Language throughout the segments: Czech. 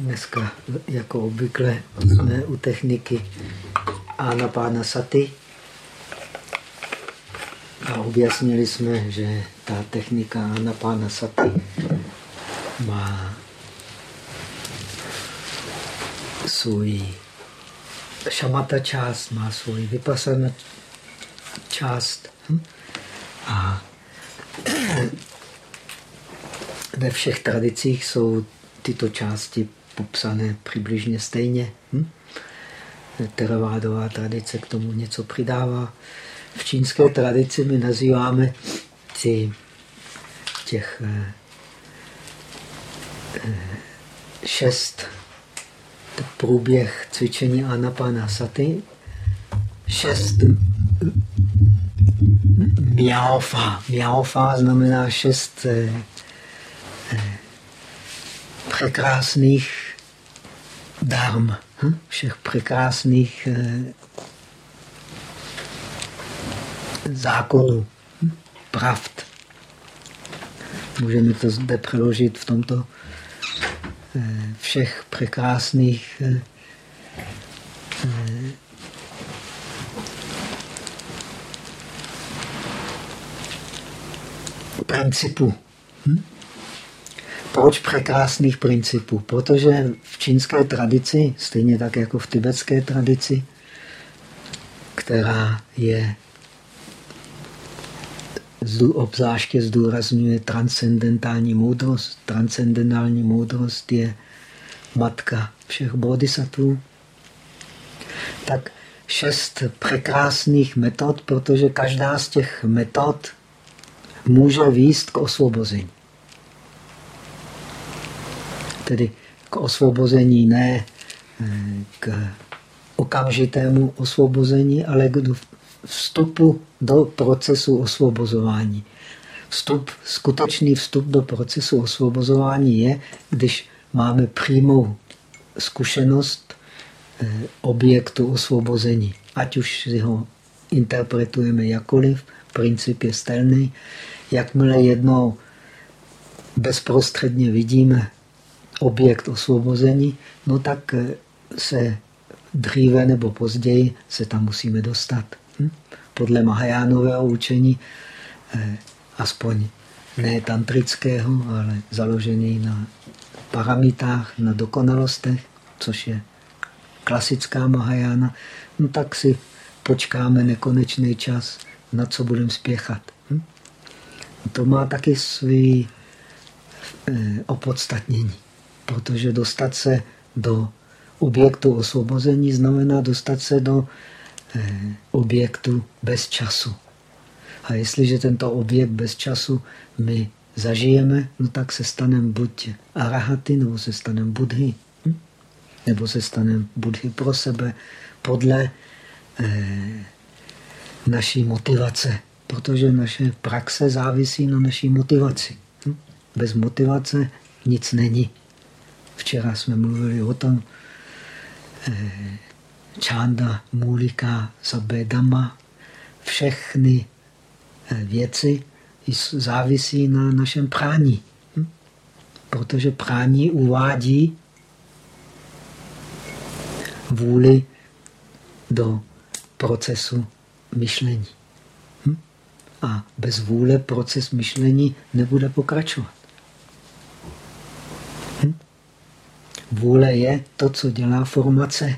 dneska, jako obvykle, jsme u techniky Anapána Saty. A objasnili jsme, že ta technika Anapána Saty má svůj šamata část, má svůj vypasana část. Hm? A ve všech tradicích jsou tyto části popsané přibližně stejně. Hm? Teravádová tradice k tomu něco přidává. V čínské tradici my nazýváme ty, těch eh, eh, šest průběh cvičení Anapana Saty, šest miaofa. Miaofa znamená šest eh, eh, překrásných dárm, hm? všech překrásných eh, zákonů, hm? pravd. Můžeme to zde přeložit v tomto eh, všech překrásných eh, principů. Hm? Proč překrásných principů? Protože v čínské tradici, stejně tak jako v tibetské tradici, která je obzvláště zdůrazňuje transcendentální moudrost. Transcendentální moudrost je matka všech bodhisattvů. Tak šest překrásných metod, protože každá z těch metod může výst k osvobození. Tedy k osvobození ne eh, k okamžitému osvobození, ale k vstupu do procesu osvobozování. Vstup, skutečný vstup do procesu osvobozování je, když máme přímou zkušenost eh, objektu osvobození. Ať už si ho interpretujeme jakoliv, princip je stelný. Jakmile jednou bezprostředně vidíme objekt osvobození, no tak eh, se dříve nebo později se tam musíme dostat. Hm? Podle Mahajánového učení, eh, aspoň ne tantrického, ale založený na paramitách, na dokonalostech, což je klasická Mahajána, no tak si počkáme nekonečný čas, na co budeme spěchat. Hm? To má taky svý eh, opodstatnění, protože dostat se do objektu osvobození znamená dostat se do eh, objektu bez času. A jestliže tento objekt bez času my zažijeme, no tak se staneme buď arahaty, nebo se staneme budhy. Hm? Nebo se staneme budhy pro sebe podle eh, naší motivace, protože naše praxe závisí na naší motivaci. Hm? Bez motivace nic není. Včera jsme mluvili o tom, eh, čanda, mulika, sabedama, všechny eh, věci závisí na našem prání. Hm? Protože prání uvádí vůli do procesu myšlení. Hm? A bez vůle proces myšlení nebude pokračovat. Vůle je to, co dělá formace.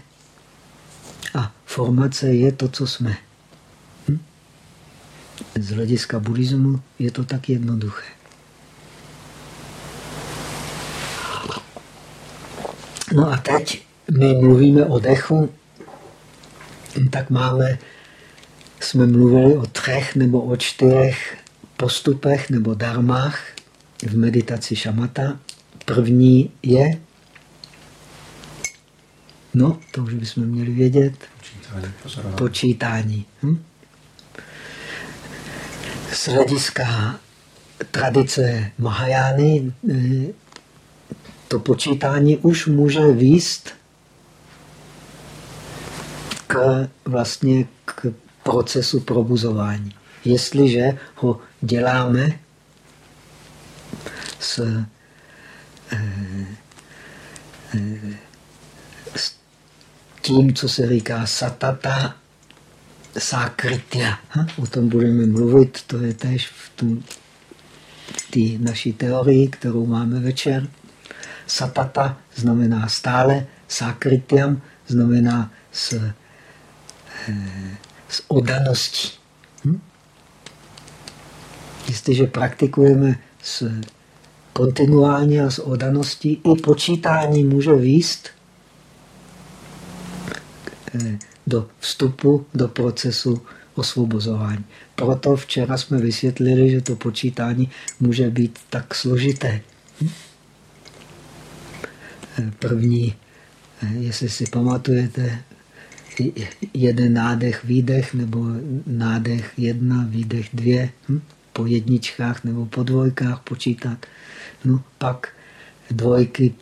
A formace je to, co jsme. Hm? Z hlediska buddhismu je to tak jednoduché. No a teď my mluvíme o dechu, tak máme jsme mluvili o třech nebo o čtyřech postupech nebo darmách v meditaci šamata. První je, no, to už bychom měli vědět, počítání. počítání. Hm? Z hlediska tradice Mahajány eh, to počítání už může výst k, vlastně k procesu probuzování. Jestliže ho děláme s, eh, eh, s tím, co se říká satata sakritya. O tom budeme mluvit, to je tež v té naší teorii, kterou máme večer. Satata znamená stále, sakrityam znamená s, eh, s odaností. Hm? Jestliže praktikujeme s kontinuálně a s odaností, i počítání může výst do vstupu do procesu osvobozování. Proto včera jsme vysvětlili, že to počítání může být tak složité. Eh, první, eh, jestli si pamatujete, jeden nádech, výdech, nebo nádech jedna, výdech dvě, hm? po jedničkách nebo po dvojkách počítat. No, pak dvojky,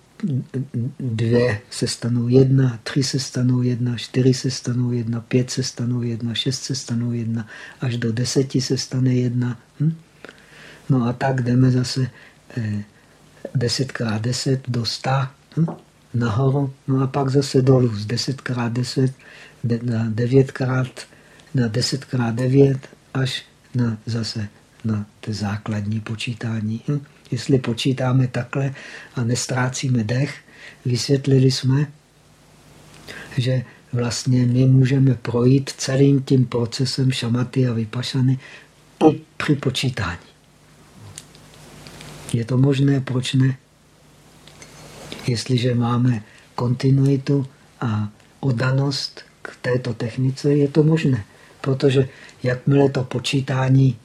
dvě se stanou jedna, tři se stanou jedna, čtyři se stanou jedna, pět se stanou jedna, šest se stanou jedna, až do deseti se stane jedna. Hm? No a tak jdeme zase eh, desetkrát deset do sta hm? nahoru, no a pak zase dolů z desetkrát deset na devětkrát, na desetkrát devět až na zase na to základní počítání. Hm? Jestli počítáme takhle a nestrácíme dech, vysvětlili jsme, že vlastně my můžeme projít celým tím procesem šamaty a vypašany i při počítání. Je to možné, proč ne? Jestliže máme kontinuitu a odanost k této technice, je to možné. Protože jakmile to počítání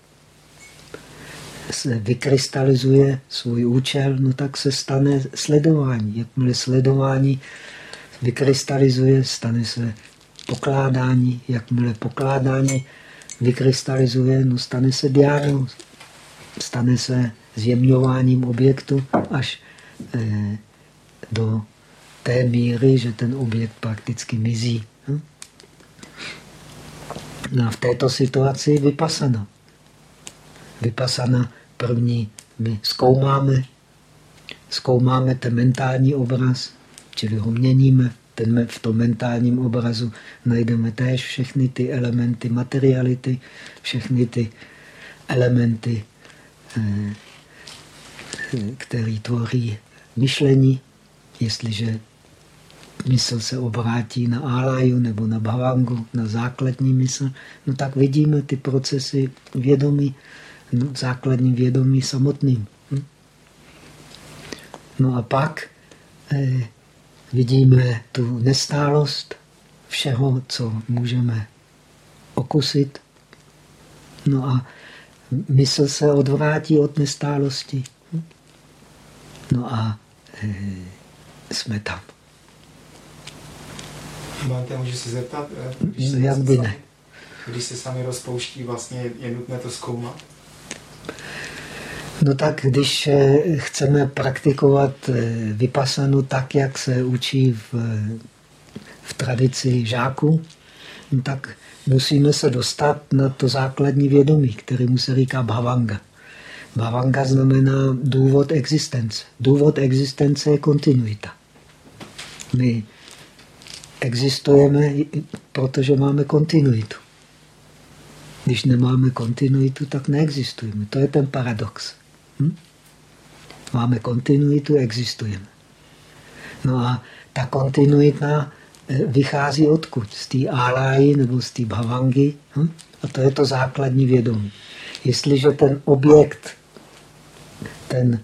se vykrystalizuje svůj účel, no tak se stane sledování. Jakmile sledování vykrystalizuje, stane se pokládání. Jakmile pokládání vykrystalizuje, no stane se diánou. Stane se zjemňováním objektu až eh, do té míry, že ten objekt prakticky mizí. Hm? No a v této situaci vypasana. Vypasana první, my zkoumáme, zkoumáme ten mentální obraz, čili ho měníme. Ten, v tom mentálním obrazu najdeme též všechny ty elementy materiality, všechny ty elementy, eh, které tvoří myšlení. Jestliže mysl se obrátí na álaju nebo na bhavangu, na základní mysl, no tak vidíme ty procesy vědomí základním vědomí samotným. Hm? No a pak eh, vidíme tu nestálost všeho, co můžeme okusit. No a mysl se odvrátí od nestálosti. Hm? No a eh, jsme tam. Máte, můžu se zeptat? Eh, když se Jak by ne? Když se sami rozpouští, vlastně je nutné to zkoumat? No tak, když eh, chceme praktikovat eh, vypasanu tak, jak se učí v, v tradici žáků, no tak musíme se dostat na to základní vědomí, kterému se říká bhavanga. Bhavanga znamená důvod existence. Důvod existence je kontinuita. My existujeme, protože máme kontinuitu. Když nemáme kontinuitu, tak neexistujeme. To je ten paradox. Hm? Máme kontinuitu, existujeme. No a ta kontinuita eh, vychází odkud? Z té áláji nebo z té bhavangy. Hm? A to je to základní vědomí. Jestliže ten objekt, ten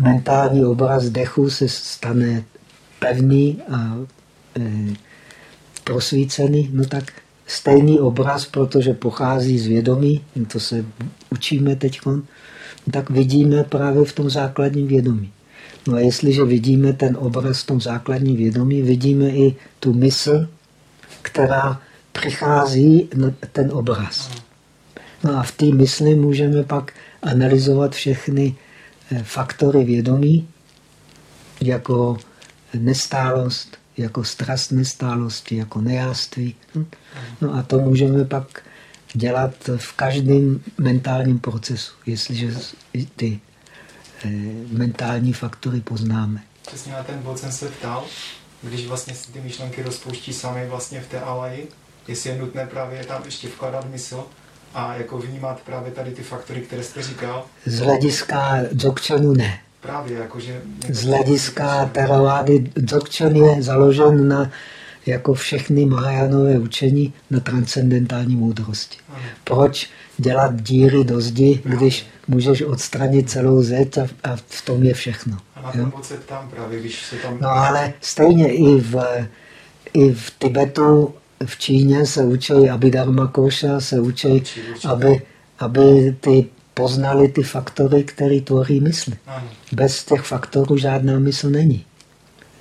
mentální obraz dechu se stane pevný a e, prosvícený, no tak stejný obraz, protože pochází z vědomí, to se učíme teď, tak vidíme právě v tom základním vědomí. No a jestliže vidíme ten obraz v tom základním vědomí, vidíme i tu mysl, která přichází na ten obraz. No a v té mysli můžeme pak analyzovat všechny eh, faktory vědomí, jako nestálost, jako strast nestálosti, jako nejáství. No a to můžeme pak dělat v každém mentálním procesu, jestliže ty eh, mentální faktory poznáme. přesně na ten bod jsem se ptal, když vlastně ty myšlenky rozpouští sami vlastně v té alaji, jestli je nutné právě tam ještě vkladat mysl a jako vnímat právě tady ty faktory, které jste říkal. Z hlediska dzogčanu ne. Právě, jakože... Z hlediska teravády dzogčan je založen na jako všechny Mahajánové učení na transcendentální moudrosti. Proč dělat díry do zdi, když můžeš odstranit celou zeď a, a v tom je všechno. A na ten ptám právě, když se tam... No ale stejně i v, i v Tibetu, v Číně se učí Abhidharma Koša, se učí, aby, aby ty poznali ty faktory, které tvoří mysl. Bez těch faktorů žádná mysl není.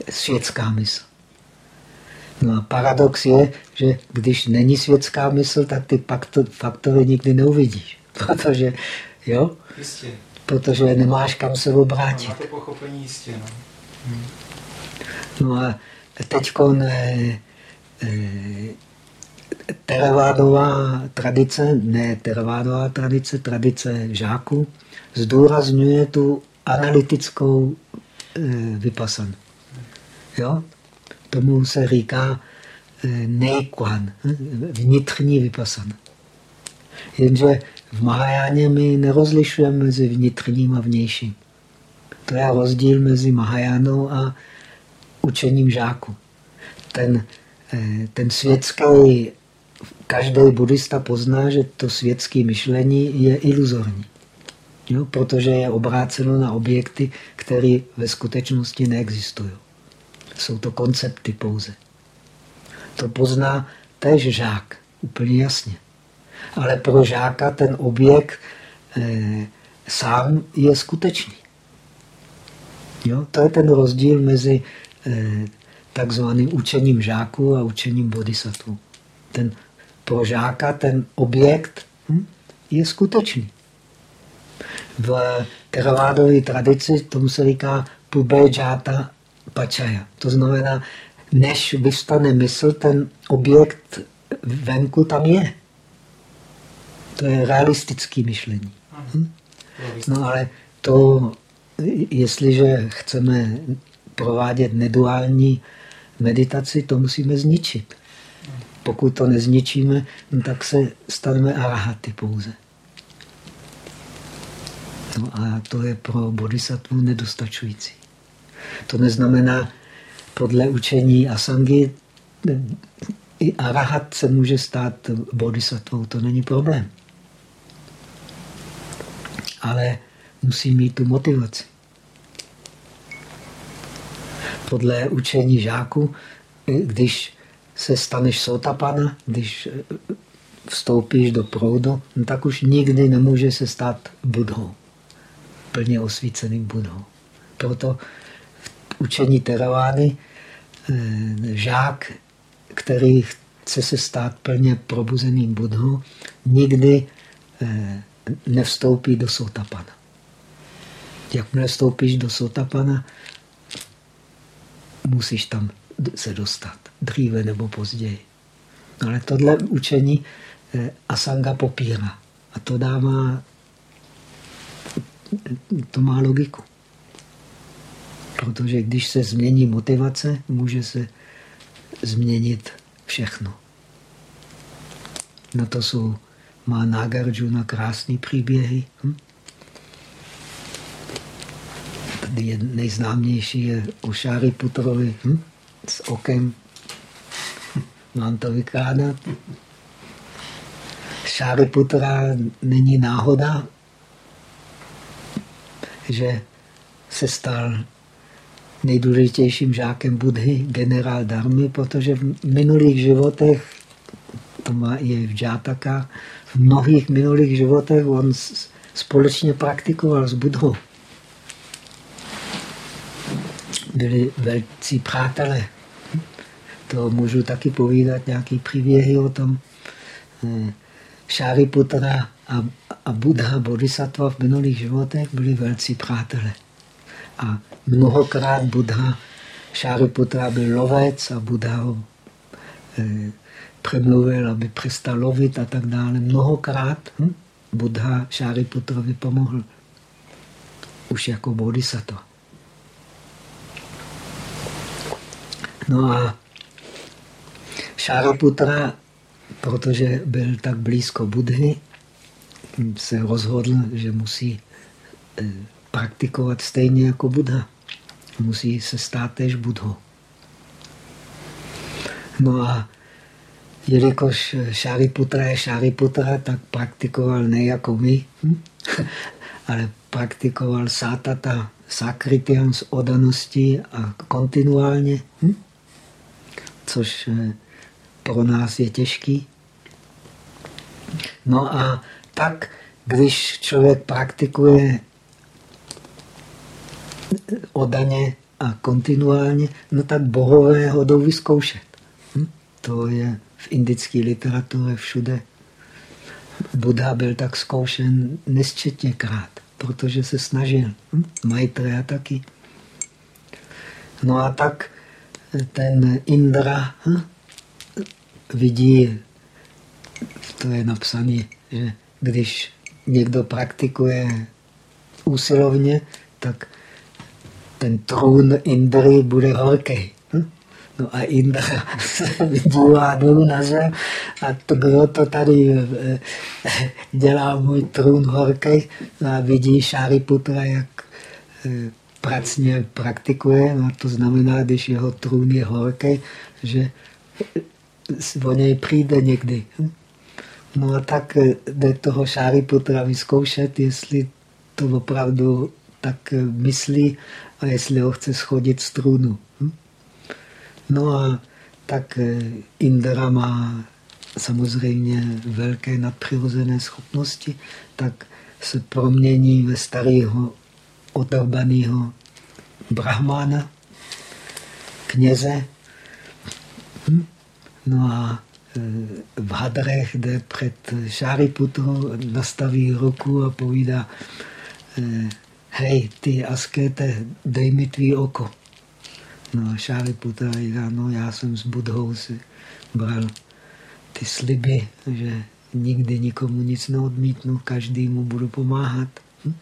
Světská mysl. No a paradox je, že když není světská mysl, tak ty faktory nikdy neuvidíš. Protože, jo? Jistě. Protože nemáš kam se obrátit. No, to pochopení jistě, no. Hmm. No a teď eh, eh, teravádová tradice, ne teravádová tradice, tradice žáků, zdůrazňuje tu analytickou eh, vypasanu. Jo? Tomu se říká eh, nejkwan, eh, vnitřní vypasana. Jenže v Mahajáně my nerozlišujeme mezi vnitřním a vnějším. To je rozdíl mezi Mahajánou a učením žáku. Ten, eh, ten světský, každý buddhista pozná, že to světské myšlení je iluzorní. Jo? Protože je obráceno na objekty, které ve skutečnosti neexistují. Jsou to koncepty pouze. To pozná též žák, úplně jasně. Ale pro žáka ten objekt eh, sám je skutečný. Jo? To je ten rozdíl mezi eh, takzvaným učením žáků a učením bodhisattva. Ten, pro žáka ten objekt hm, je skutečný. V teravádové tradici tomu se říká pubejjata pačaja. To znamená, než vystane mysl, ten objekt venku tam je. To je realistické myšlení. Hm? No ale to, jestliže chceme provádět neduální meditaci, to musíme zničit. Pokud to nezničíme, no tak se staneme arahaty pouze. No a to je pro bodhisattvu nedostačující. To neznamená, podle učení Asangy, i arahat se může stát bodhisattvou, to není problém. Ale musí mít tu motivaci. Podle učení žáku, když se staneš sotapana, když vstoupíš do proudu, no tak už nikdy nemůže se stát budhou, plně osvíceným budhou. Proto učení teravány eh, žák, který chce se stát plně probuzeným budhou, nikdy eh, nevstoupí do sotapana. Jakmile vstoupíš do sotapana, musíš tam se dostat, dříve nebo později. Ale tohle učení eh, Asanga popírá. A to dává, to má logiku. Protože když se změní motivace, může se změnit všechno. Na to jsou, má Nagarjuna krásný příběhy. Hm? Tady je nejznámější je o Šáriputrovi hm? s okem. Mám to vykládat. Šáriputra není náhoda, že se stal nejdůležitějším žákem Budhy, generál Dharmy, protože v minulých životech, to má i v Džátaka, v mnohých minulých životech on společně praktikoval s Budhou. Byli velcí přátelé. To můžu taky povídat nějaký příběhy o tom. Eh, Šáriputra a, a Buddha Bodhisattva v minulých životech byli velcí přátelé. A mnohokrát Buddha Šáriputra byl lovec a Buddha ho eh, přemluvil, aby přestal lovit a tak dále. Mnohokrát hm, Buddha Šáriputrovi pomohl. Už jako bodhisattva. No a Šáraputra, protože byl tak blízko Budhy, se rozhodl, že musí eh, praktikovat stejně jako Buddha. Musí se stát tež Budhou. No a jelikož Šáriputra je Šáriputra, tak praktikoval ne jako my, hm? ale praktikoval sátata sakritian s odaností a kontinuálně, hm? což eh, pro nás je těžký. No a tak, když člověk praktikuje odaně a kontinuálně, no tak bohové ho jdou vyzkoušet. Hm? To je v indické literatuře všude. Buddha byl tak zkoušen nesčetněkrát, protože se snažil. Hm? Maitreya taky. No a tak ten Indra hm? Vidí, to je napsané, že když někdo praktikuje úsilovně, tak ten trůn Indry bude horký. Hm? No a Indra se vydívá dolů na zem a to, kdo to tady eh, dělá můj trůn horký a vidí Šáriputra, jak eh, pracně praktikuje, no to znamená, když jeho trůn je horký, že o něj přijde někdy. Hm? No a tak eh, jde toho Šáriputra vyzkoušet, jestli to opravdu tak myslí a jestli ho chce schodit z trůnu. Hm? No a tak eh, Indra má samozřejmě velké nadpřirozené schopnosti, tak se promění ve starého odrbaného brahmána, kněze. Hm? No a eh, v hadrech jde před Šáriputru, nastaví ruku a povídá eh, hej, ty askete, dej mi tvý oko. No a Šáliputra říká, no já jsem s Budhou si bral ty sliby, že nikdy nikomu nic neodmítnu, každému budu pomáhat. Hm?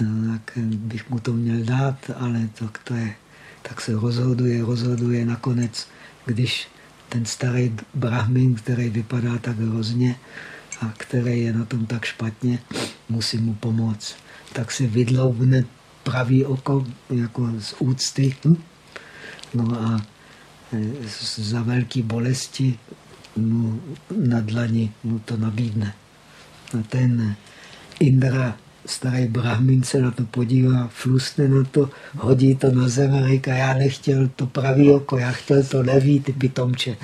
No, tak bych mu to měl dát, ale tak to je, tak se rozhoduje, rozhoduje nakonec, když ten starý brahmin, který vypadá tak hrozně a který je na tom tak špatně, musí mu pomoct tak si vydloubne pravý oko jako z úcty. Hm? No a e, za velké bolesti mu na dlani mu to nabídne. A ten Indra, starý brahmin, se na to podívá, flusne na to, hodí to na zem a říká, já nechtěl to pravý oko, já chtěl to levý, ty pitomče.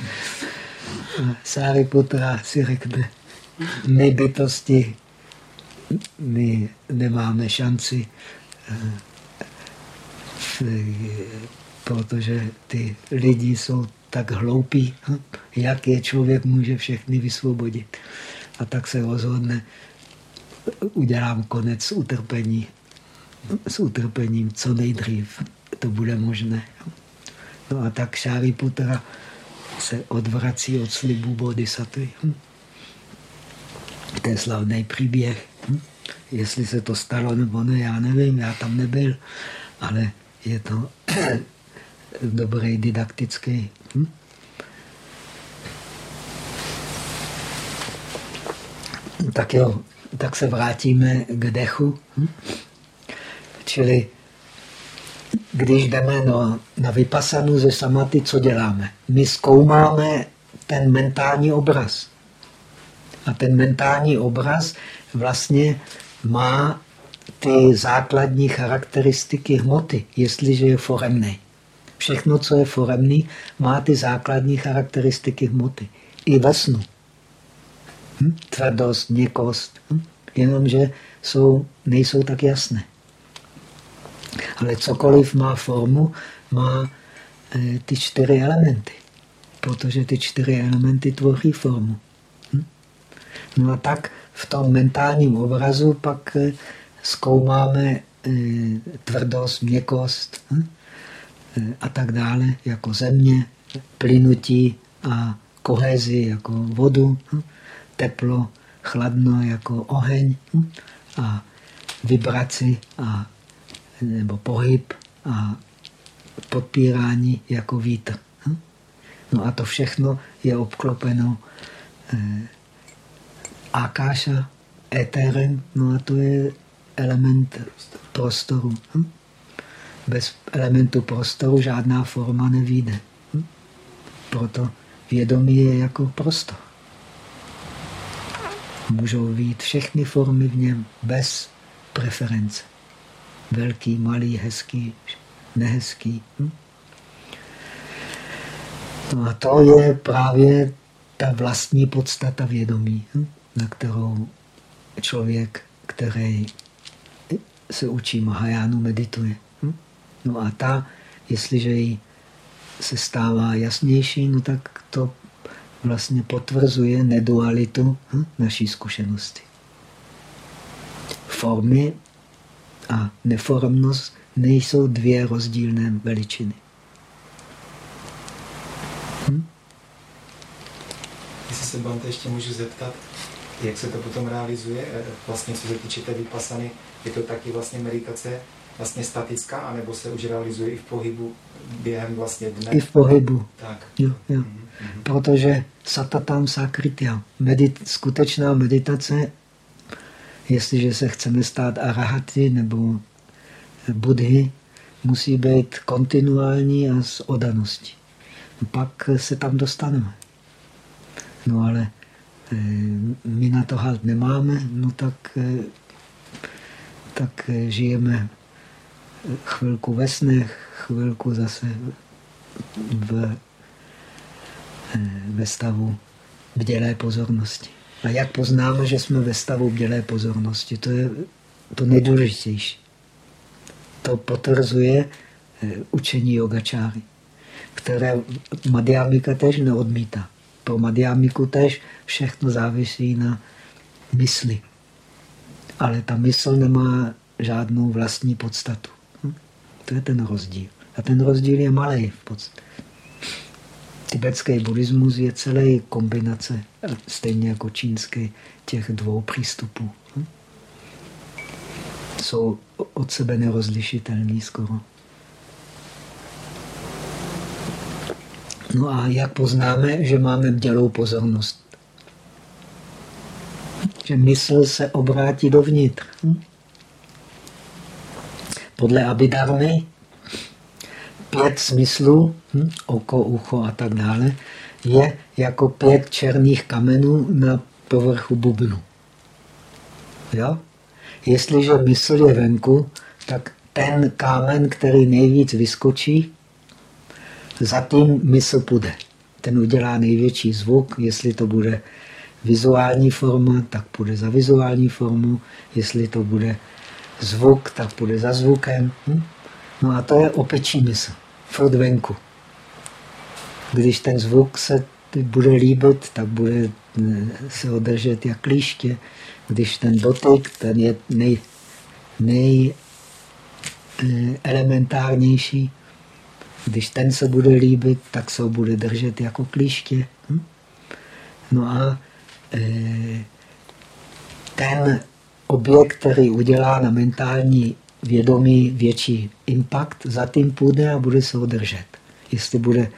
Sáriputra si řekne, my bytosti my nemáme šanci, eh, protože ty lidi jsou tak hloupí, hm? jak je člověk může všechny vysvobodit. A tak se rozhodne, udělám konec utrpení, s utrpením co nejdřív. To bude možné. No a tak Šáriputra se odvrací od slibu bodhisattva. Hm? To je slavný příběh. Jestli se to stalo nebo ne, já nevím, já tam nebyl, ale je to dobrý didaktický. Hm? Tak jo, tak se vrátíme k dechu. Hm? Čili když jdeme no, na vypasanu ze samaty, co děláme? My zkoumáme ten mentální obraz. A ten mentální obraz vlastně má ty základní charakteristiky hmoty, jestliže je foremný. Všechno, co je foremný, má ty základní charakteristiky hmoty. I ve snu. Hm? Tvrdost, měkost. Hm? Jenomže jsou, nejsou tak jasné. Ale cokoliv má formu, má e, ty čtyři elementy. Protože ty čtyři elementy tvoří formu. Hm? No a tak v tom mentálním obrazu pak eh, zkoumáme eh, tvrdost, měkost hm? eh, a tak dále, jako země, plynutí a kohezi jako vodu, hm? Teplo, chladno jako oheň hm? a vibraci a, nebo pohyb a podpírání jako vítr. Hm? No a to všechno je obklopeno eh, akáša, éterem, no a to je element prostoru. Hm? Bez elementu prostoru žádná forma nevíde. Proto vědomí je jako prostor. Můžou být všechny formy v něm bez preference. Velký, malý, hezký, nehezký. Hm? No a to je právě ta vlastní podstata vědomí, hm? na kterou člověk, který se učí Mahajánu, medituje. Hm? No a ta, jestliže jí se stává jasnější, no tak to vlastně potvrzuje nedualitu hm, naší zkušenosti. Formy a neformnost nejsou dvě rozdílné veličiny. Hm? Jestli se Bante ještě můžu zeptat, jak se to potom realizuje, eh, vlastně co se týče té vypasany, je to taky vlastně meditace vlastně statická, anebo se už realizuje i v pohybu během vlastně dne? I v pohybu. Tak. Jo, jo. Mm-hmm. Protože satatam sakritya, medit, skutečná meditace, jestliže se chceme stát arahaty nebo budhy, musí být kontinuální a s odaností. Pak se tam dostaneme. No ale eh, my na to halt nemáme, no tak, eh, tak eh, žijeme chvilku ve snech, chvilku zase v, ve stavu bdělé pozornosti. A jak poznáme, že jsme ve stavu bdělé pozornosti? To je to nejdůležitější. To potvrzuje učení yogačáry, které Madhyamika tež neodmítá. Pro Madhyamiku tež všechno závisí na mysli. Ale ta mysl nemá žádnou vlastní podstatu. To je ten rozdíl. A ten rozdíl je malý v podstatě. Tibetský buddhismus je celý kombinace, stejně jako čínský, těch dvou přístupů. Hm? Jsou od sebe nerozlišitelný skoro. No a jak poznáme, že máme dělou pozornost? Že mysl se obrátí dovnitř. Hm? Podle Abidarmy pět smyslů, hm, oko, ucho a tak dále, je jako pět černých kamenů na povrchu bubnu. Jo? Jestliže mysl je venku, tak ten kámen, který nejvíc vyskočí, za tím mysl půjde. Ten udělá největší zvuk, jestli to bude vizuální forma, tak půjde za vizuální formu, jestli to bude zvuk, tak půjde za zvukem. Hm? No a to je opečí mysl, furt venku. Když ten zvuk se bude líbit, tak bude eh, se održet jak klíště. Když ten dotyk, ten je nej, nej eh, elementárnější, když ten se bude líbit, tak se ho bude držet jako klíště. Hm? No a e, ten objekt, který udělá na mentální vědomí větší impact, za tím půjde a bude se udržet. Jestli bude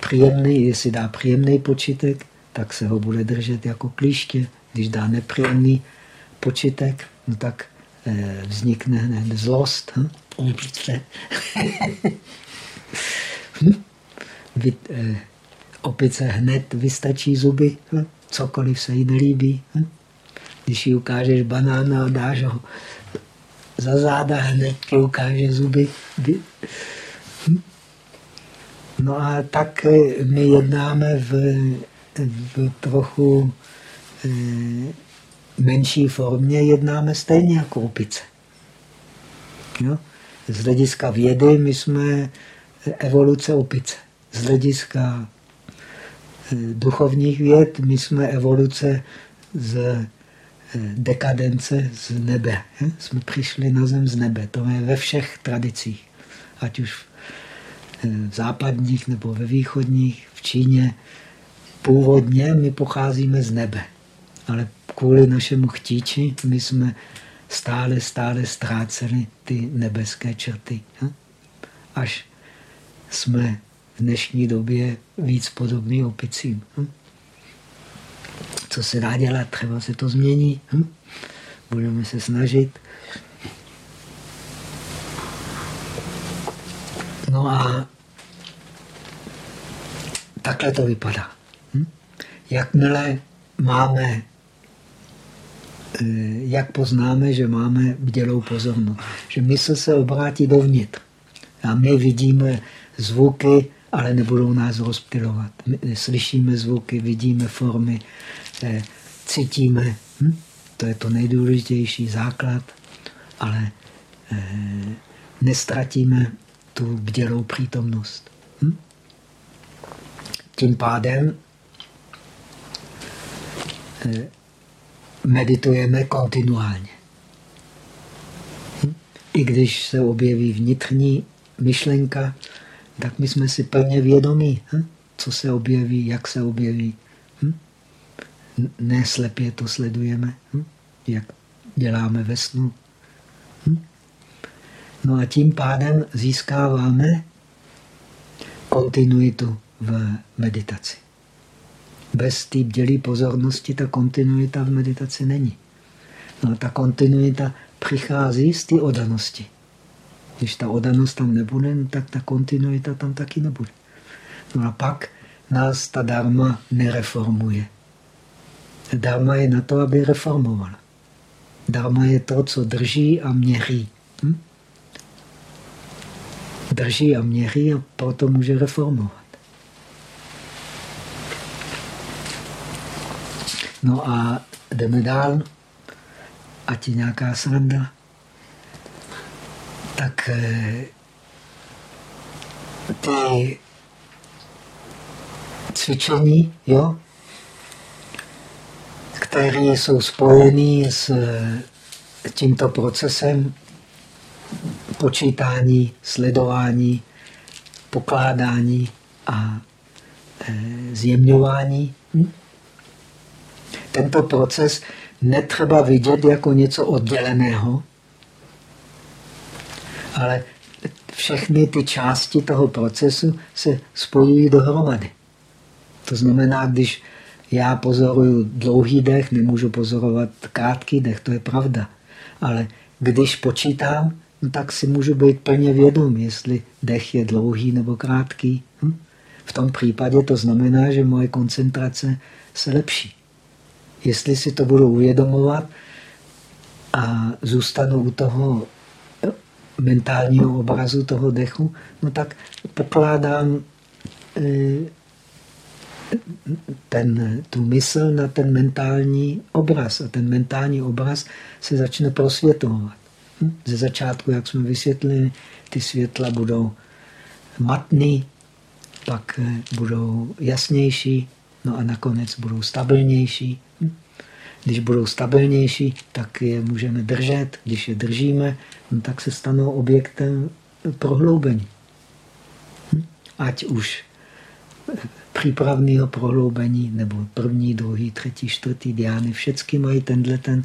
příjemný, jestli dá příjemný počítek, tak se ho bude držet jako klíště. Když dá nepříjemný počítek, no tak eh, vznikne hned zlost. Hm? Vy, eh, opice hned vystačí zuby, hm? cokoliv se jí nelíbí. Hm? Když jí ukážeš banána a dáš ho za záda, hned ti ukáže zuby. No a tak eh, my jednáme v, v trochu eh, menší formě, jednáme stejně jako opice. Jo? Z hlediska vědy my jsme evoluce opice. Z hlediska eh, duchovních věd my jsme evoluce z dekadence z nebe. Jsme přišli na zem z nebe. To je ve všech tradicích. Ať už v západních nebo ve východních, v Číně. Původně my pocházíme z nebe. Ale kvůli našemu chtíči my jsme stále, stále ztráceli ty nebeské črty. Až jsme v dnešní době víc podobný opicím. Hm? Co se dá dělat? Třeba se to změní. Hm? Budeme se snažit. No a takhle to vypadá. Hm? Jakmile máme, eh, jak poznáme, že máme bdělou pozornost, že mysl se obrátí dovnitř a my vidíme zvuky, ale nebudou nás rozptilovat. My slyšíme zvuky, vidíme formy, eh, cítíme. Hm? To je to nejdůležitější základ, ale eh, nestratíme tu bdělou přítomnost. Hm? Tím pádem eh, meditujeme kontinuálně. Hm? I když se objeví vnitřní myšlenka, tak my jsme si plně vědomí, hm? co se objeví, jak se objeví. Hm? To sledujeme, hm? jak děláme ve snu. Hm? No a tím pádem získáváme kontinuitu v meditaci. Bez té dělí pozornosti ta kontinuita v meditaci není. No a ta kontinuita přichází z té odanosti. Když ta odanost tam nebude, no tak ta kontinuita tam taky nebude. No a pak nás ta dharma nereformuje. Dharma je na to, aby reformovala. Dharma je to, co drží a měří. Hm? Drží a měří a proto může reformovat. No a jdeme dál. Ať je nějaká sranda tak eh, ty cvičení, jo, které jsou spojené s eh, tímto procesem počítání, sledování, pokládání a e, zjemňování. Hm? Tento proces netřeba vidět jako něco odděleného, ale všechny ty části toho procesu se spojují dohromady. To znamená, když já pozoruju dlouhý dech, nemůžu pozorovat krátký dech, to je pravda. Ale když počítám, no tak si můžu být plně vědom, jestli dech je dlouhý nebo krátký. Hm? V tom případě to znamená, že moje koncentrace se lepší. Jestli si to budu uvědomovat a zůstanu u toho mentálního obrazu toho dechu, no tak pokládám eh, ten, tu mysl na ten mentální obraz. A ten mentální obraz se začne prosvětovat. Hm? Ze začátku, jak jsme vysvětlili, ty světla budou matný, pak eh, budou jasnější, no a nakonec budou stabilnější. Když budou stabilnější, tak je můžeme držet. Když je držíme, no tak se stanou objektem prohloubení. Hm? Ať už přípravného prohloubení, nebo první, druhý, třetí, čtvrtý diány, všechny mají tenhle ten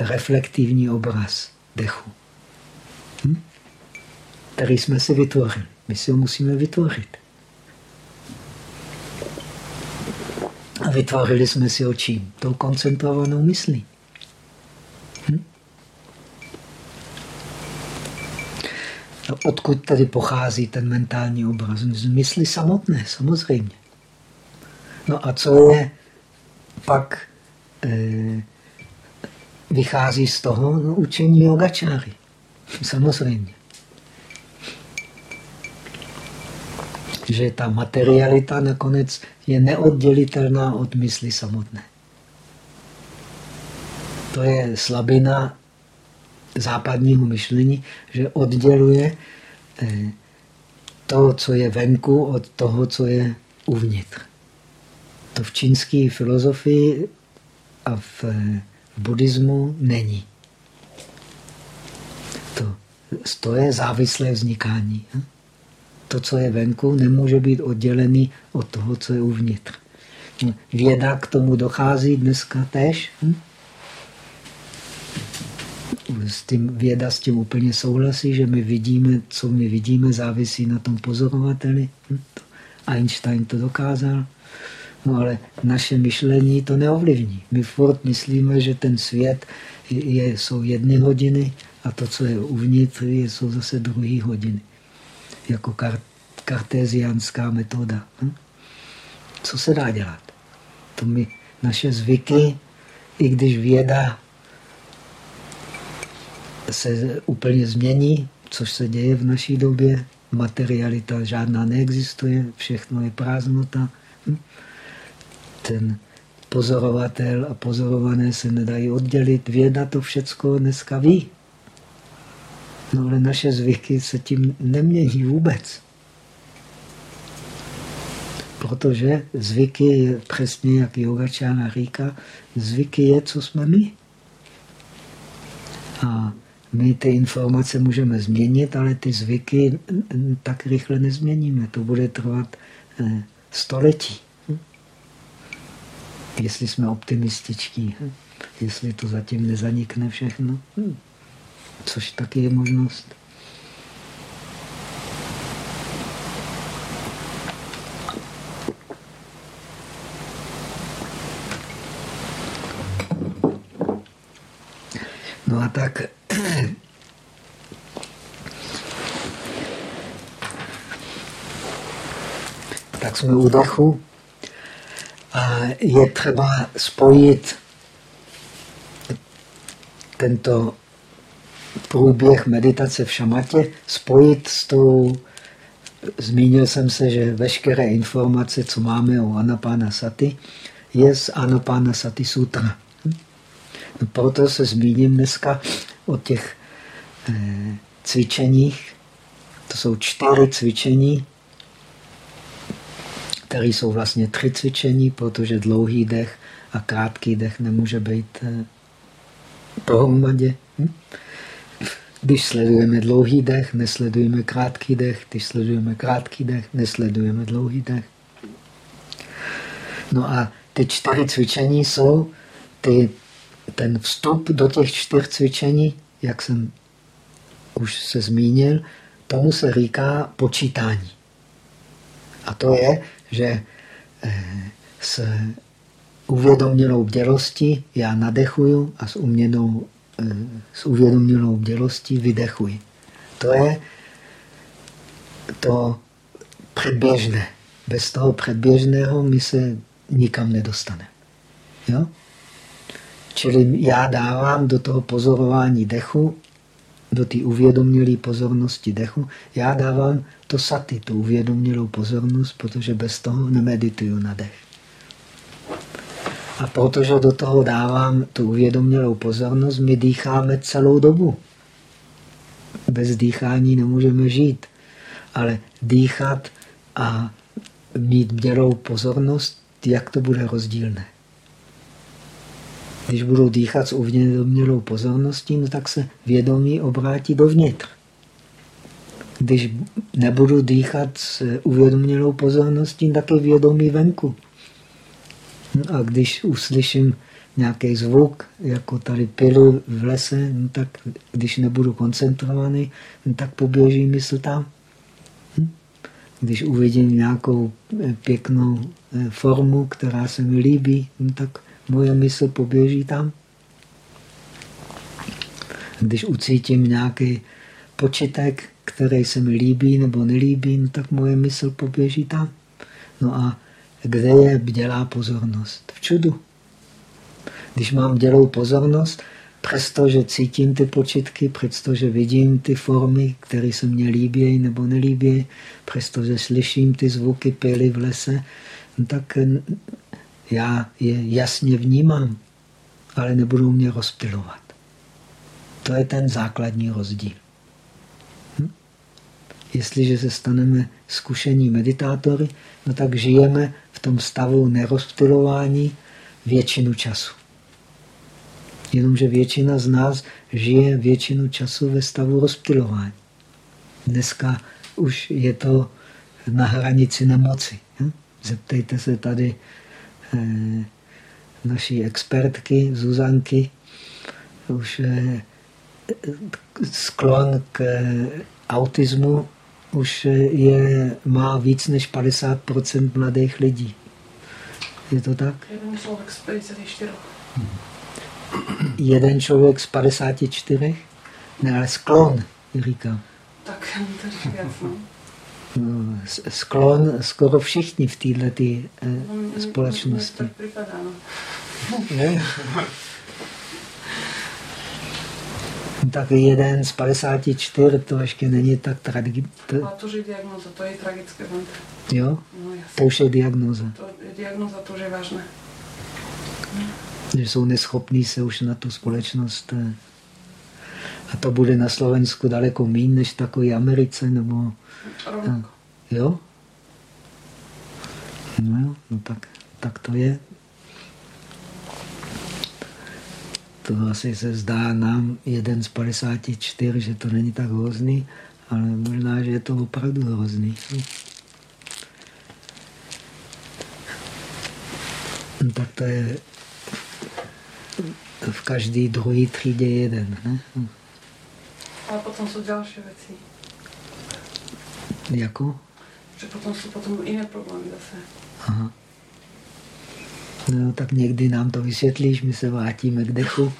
reflektivní obraz dechu, hm? který jsme si vytvořili. My si ho musíme vytvořit. A vytvořili jsme si ho? Tou koncentrovanou myslí. Hm? Odkud tedy pochází ten mentální obraz? Z mysli samotné, samozřejmě. No a co je pak e, vychází z toho no, učení yogačáry. Samozřejmě. Že ta materialita nakonec je neoddělitelná od mysli samotné. To je slabina západního myšlení, že odděluje eh, to, co je venku, od toho, co je uvnitř. To v čínské filozofii a v, v buddhismu není. To, to je závislé vznikání. Hm? To, co je venku, nemůže být oddělený od toho, co je uvnitř. Věda k tomu dochází dneska tež. Hm? s tím, věda s tím úplně souhlasí, že my vidíme, co my vidíme, závisí na tom pozorovateli. Hm? Einstein to dokázal. No ale naše myšlení to neovlivní. My furt myslíme, že ten svět je, jsou jedny hodiny a to, co je uvnitř, jsou zase druhé hodiny. Jako kar, kartéziánská metoda. Hm? Co se dá dělat? To my, naše zvyky, i když věda se úplně změní, což se děje v naší době, materialita žádná neexistuje, všechno je prázdnota. Hm? Ten pozorovatel a pozorované se nedají oddělit. Věda to všecko dneska ví. No ale naše zvyky se tím nemění vůbec. Protože zvyky je přesně, jak yogačána říká, zvyky je, co jsme my. A my ty informace můžeme změnit, ale ty zvyky tak rychle nezměníme. To bude trvat eh, století. Jestli jsme optimističtí, hm? jestli to zatím nezanikne všechno, hm? Což taky je možnost. No a tak tak jsme u dechu a je třeba spojit tento průběh meditace v šamatě, spojit s tou, zmínil jsem se, že veškeré informace, co máme o Anapána Sati, je z Anapána Sati Sutra. No proto se zmíním dneska o těch eh, cvičeních. To jsou čtyři cvičení, které jsou vlastně tři cvičení, protože dlouhý dech a krátký dech nemůže být eh, pohromadě. Hm? Když sledujeme dlouhý dech, nesledujeme krátký dech. Když sledujeme krátký dech, nesledujeme dlouhý dech. No a ty čtyři cvičení jsou ty ten vstup do těch čtyř cvičení, jak jsem už se zmínil, tomu se říká počítání. A to je, že eh, s uvědomělou bdělostí já nadechuju a s, uměnou, s uvědomělou bdělostí vydechuji. To je to předběžné. Bez toho předběžného my se nikam nedostaneme. Jo? Čili já dávám do toho pozorování dechu, do té uvědomělé pozornosti dechu, já dávám to saty, tu uvědomělou pozornost, protože bez toho nemedituju na dech. A protože do toho dávám tu uvědomělou pozornost, my dýcháme celou dobu. Bez dýchání nemůžeme žít. Ale dýchat a mít bdělou pozornost, jak to bude rozdílné. Když budu dýchat s uvědomělou pozorností, no tak se vědomí obrátí dovnitř. Když nebudu dýchat s uvědomělou pozorností, tak je vědomí venku. A když uslyším nějaký zvuk, jako tady pilu v lese, no tak když nebudu koncentrovaný, no tak poběží mysl tam. Hm? Když uvidím nějakou eh, pěknou eh, formu, která se mi líbí, no tak moje mysl poběží tam. Když ucítím nějaký počítek, který se mi líbí nebo nelíbí, no tak moje mysl poběží tam. No a kde je bdělá pozornost? V čudu. Když mám dělou pozornost, přestože cítím ty počitky, přestože vidím ty formy, které se mně líbí nebo nelíbí, přestože slyším ty zvuky pily v lese, no tak já je jasně vnímám, ale nebudou mě rozptilovat. To je ten základní rozdíl. Hm? Jestliže se staneme zkušení meditátory, no tak žijeme tom stavu nerozptilování většinu času. Jenomže většina z nás žije většinu času ve stavu rozptilování. Dneska už je to na hranici nemoci. Hm? Zeptejte se tady naší expertky Zuzanky už sklon k autismu už je, má víc než 50% mladých lidí. Je to tak? Jeden člověk z 54. Jeden člověk z 54? Ne, ale sklon, říkám. Tak to říká no. Sklon skoro všichni v této tý, eh, no, společnosti. no. Ne? tak jeden z 54, to ještě není tak tragické. A to je diagnoza, to je tragické. Jo? No, to už je diagnoza. To je diagnoza, to už je vážné. Že jsou neschopní se už na tu společnost. Eh, a to bude na Slovensku daleko méně než takový Americe, nebo... Rovnako. Jo? No jo, no tak, tak to je. To asi se zdá nám jeden z 54, že to není tak hrozný, ale možná, že je to opravdu hrozný. No, tak to je v každé druhé třídě jeden. Ne? Ale potom jsou další věci. Jako? Že potom jsou potom jiné problémy zase. Aha. No, tak někdy nám to vysvětlíš, my se vrátíme k dechu.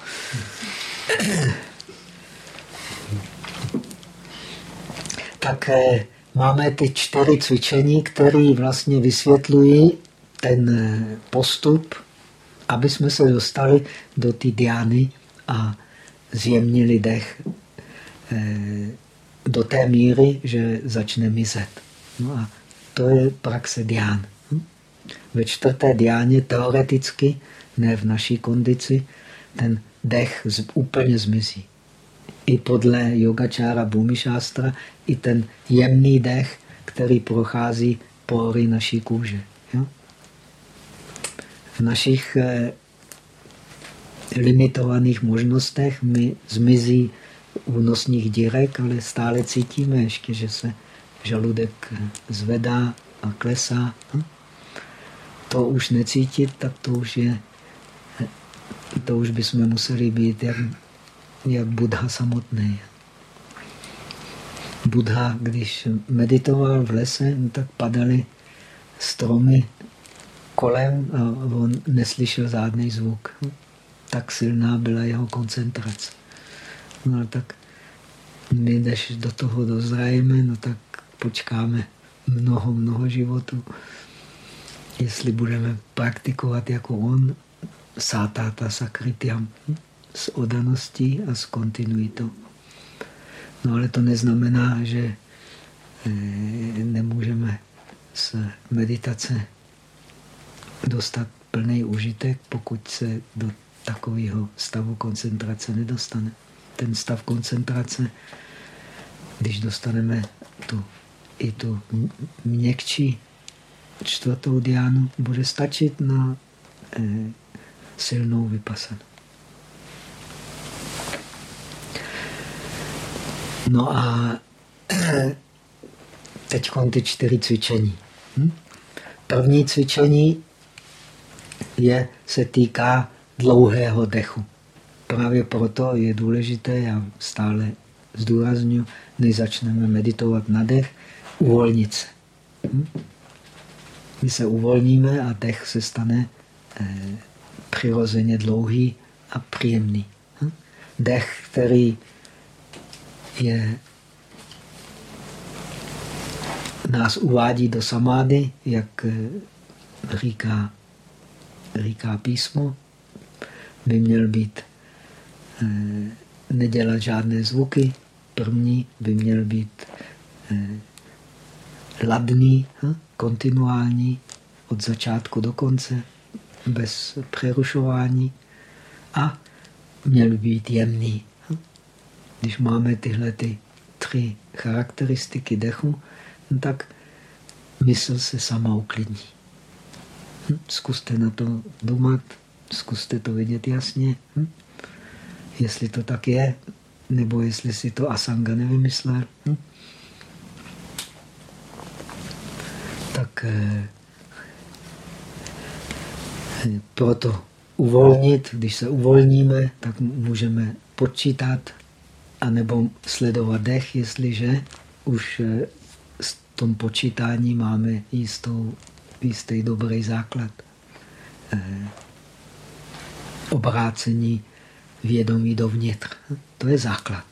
tak eh, máme ty čtyři cvičení, které vlastně vysvětlují ten eh, postup, aby jsme se dostali do ty diány a zjemnili dech eh, do té míry, že začne mizet. No a to je praxe dián. Ve čtvrté diáně teoreticky, ne v naší kondici, ten dech úplně zmizí. I podle yogačára Bhumišástra, i ten jemný dech, který prochází pory naší kůže. Jo? V našich eh, limitovaných možnostech mi zmizí únosních dírek, ale stále cítíme ještě, že se žaludek zvedá a klesá. Hm? To už necítit, tak to už je, to už bychom museli být jak, jak Buddha samotný. Buddha, když meditoval v lese, tak padaly stromy kolem a on neslyšel žádný zvuk. Tak silná byla jeho koncentrace. No tak my, než do toho dozrajeme, no tak počkáme mnoho, mnoho životů jestli budeme praktikovat jako on, sátáta sakrityam, s odaností a s kontinuitou. No ale to neznamená, že eh, nemůžeme z meditace dostat plný užitek, pokud se do takového stavu koncentrace nedostane. Ten stav koncentrace, když dostaneme tu, i tu měkčí čtvrtou diánu bude stačit na eh, silnou vypasanu. No a eh, teď ty čtyři cvičení. Hm? První cvičení je, se týká dlouhého dechu. Právě proto je důležité, já stále zdůraznuju, než začneme meditovat na dech, uvolnit se. Hm? My se uvolníme a dech se stane eh, přirozeně dlouhý a příjemný. Hm? Dech, který je, nás uvádí do samády, jak eh, říká, říká písmo, by měl být eh, nedělat žádné zvuky. První by měl být ladný, hm? kontinuální od začátku do konce, bez přerušování a měl být jemný. Když máme tyhle ty tři charakteristiky dechu, no tak mysl se sama uklidní. Hm? Zkuste na to domat, zkuste to vidět jasně. Hm? Jestli to tak je, nebo jestli si to Asanga nevymyslel. Tak eh, proto uvolnit, když se uvolníme, tak můžeme počítat anebo sledovat dech, jestliže už eh, tom počítání máme jistou, jistý dobrý základ. Eh, obrácení vědomí dovnitř. To je základ.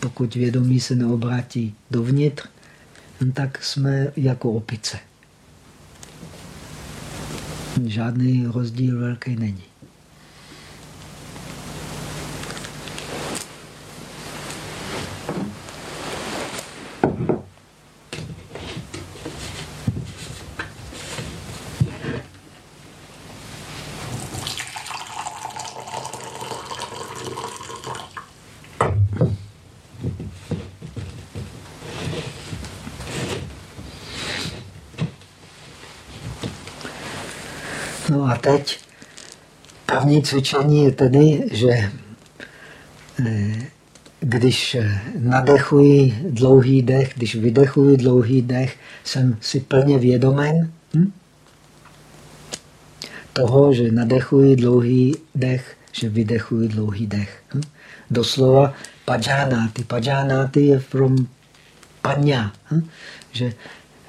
Pokud vědomí se neobrátí dovnitř, tak jsme jako opice. Žádný rozdíl velký není. Teď první cvičení je tedy, že eh, když nadechuji dlouhý dech, když vydechuji dlouhý dech, jsem si plně vědomen hm? toho, že nadechuji dlouhý dech, že vydechuji dlouhý dech. Hm? Doslova pajánáty. Pajánáty je from panya, hm? že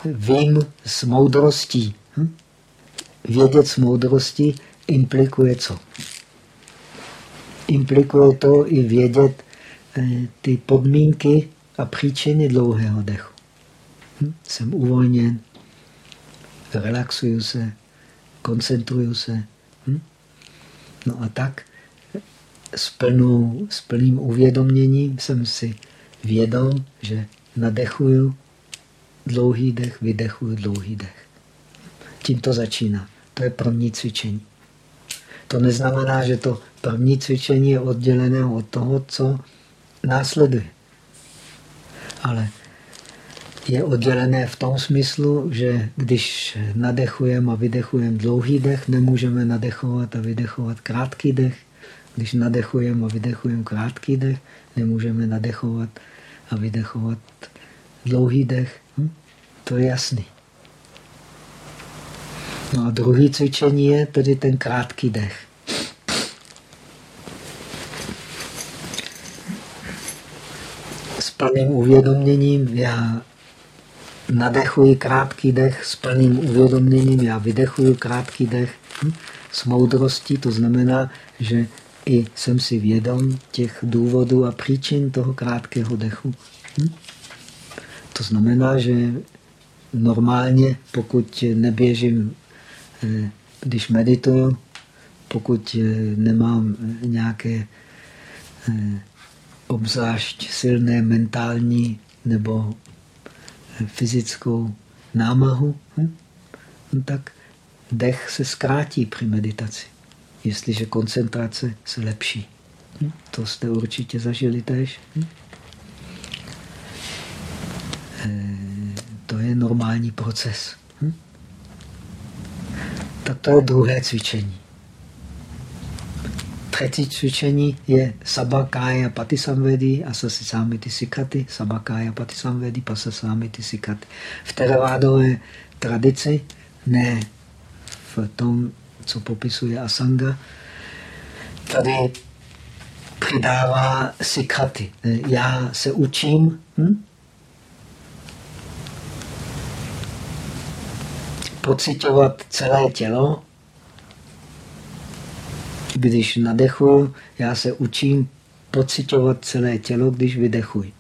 vím s moudrostí. Hm? Vědět s moudrosti implikuje co? Implikuje to i vědět eh, ty podmínky a příčiny dlouhého dechu. Hm? Jsem uvolněn, relaxuju se, koncentruju se. Hm? No a tak s, plnou, s plným uvědoměním jsem si vědom, že nadechuju dlouhý dech, vydechuju dlouhý dech. Tím to začíná. To je první cvičení. To neznamená, že to první cvičení je oddělené od toho, co následuje. Ale je oddělené v tom smyslu, že když nadechujeme a vydechujeme dlouhý dech, nemůžeme nadechovat a vydechovat krátký dech. Když nadechujeme a vydechujeme krátký dech, nemůžeme nadechovat a vydechovat dlouhý dech. Hm? To je jasný. No a druhý cvičení je tedy ten krátký dech. S plným uvědoměním já nadechuji krátký dech, s plným uvědoměním já vydechuji krátký dech. Hm? S moudrostí to znamená, že i jsem si vědom těch důvodů a příčin toho krátkého dechu. Hm? To znamená, že normálně, pokud neběžím když medituju, pokud eh, nemám eh, nějaké obzvlášť silné mentální nebo fyzickou námahu, hm? no tak dech se zkrátí při meditaci, jestliže koncentrace se lepší. Hm? To jste určitě zažili tež. Hm? To je normální proces tak to je druhé cvičení. Třetí cvičení je sabakája patisamvedi a ty sikaty. Sabakája patisamvedi ty sikaty. V teravádové tradici, ne v tom, co popisuje Asanga, tady přidává sikaty. Já se učím hm? Pocitovat celé tělo. Když nadechuji, já se učím pocitovat celé tělo, když vydechuji.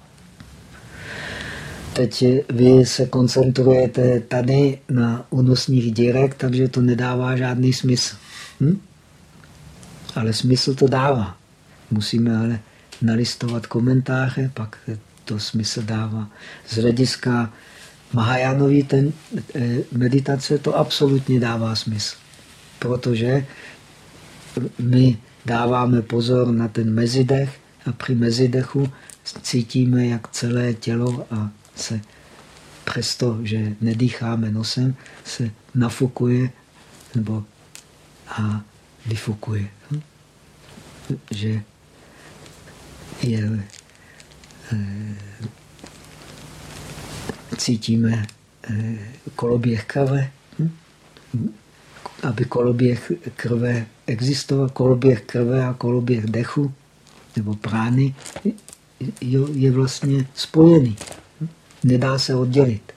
Teď vy se koncentrujete tady na unosních dírek, takže to nedává žádný smysl. Hm? Ale smysl to dává. Musíme ale nalistovat komentáře, pak to smysl dává. Z hlediska Mahajánový ten eh, meditace to absolutně dává smysl. Protože my dáváme pozor na ten mezidech a při mezidechu cítíme, jak celé tělo a se přesto, že nedýcháme nosem, se nafukuje nebo a vyfukuje. Že je eh, cítíme eh, koloběh krve. Hm? Aby koloběh krve existoval, koloběh krve a koloběh dechu nebo prány je vlastně spojený. Nedá se oddělit.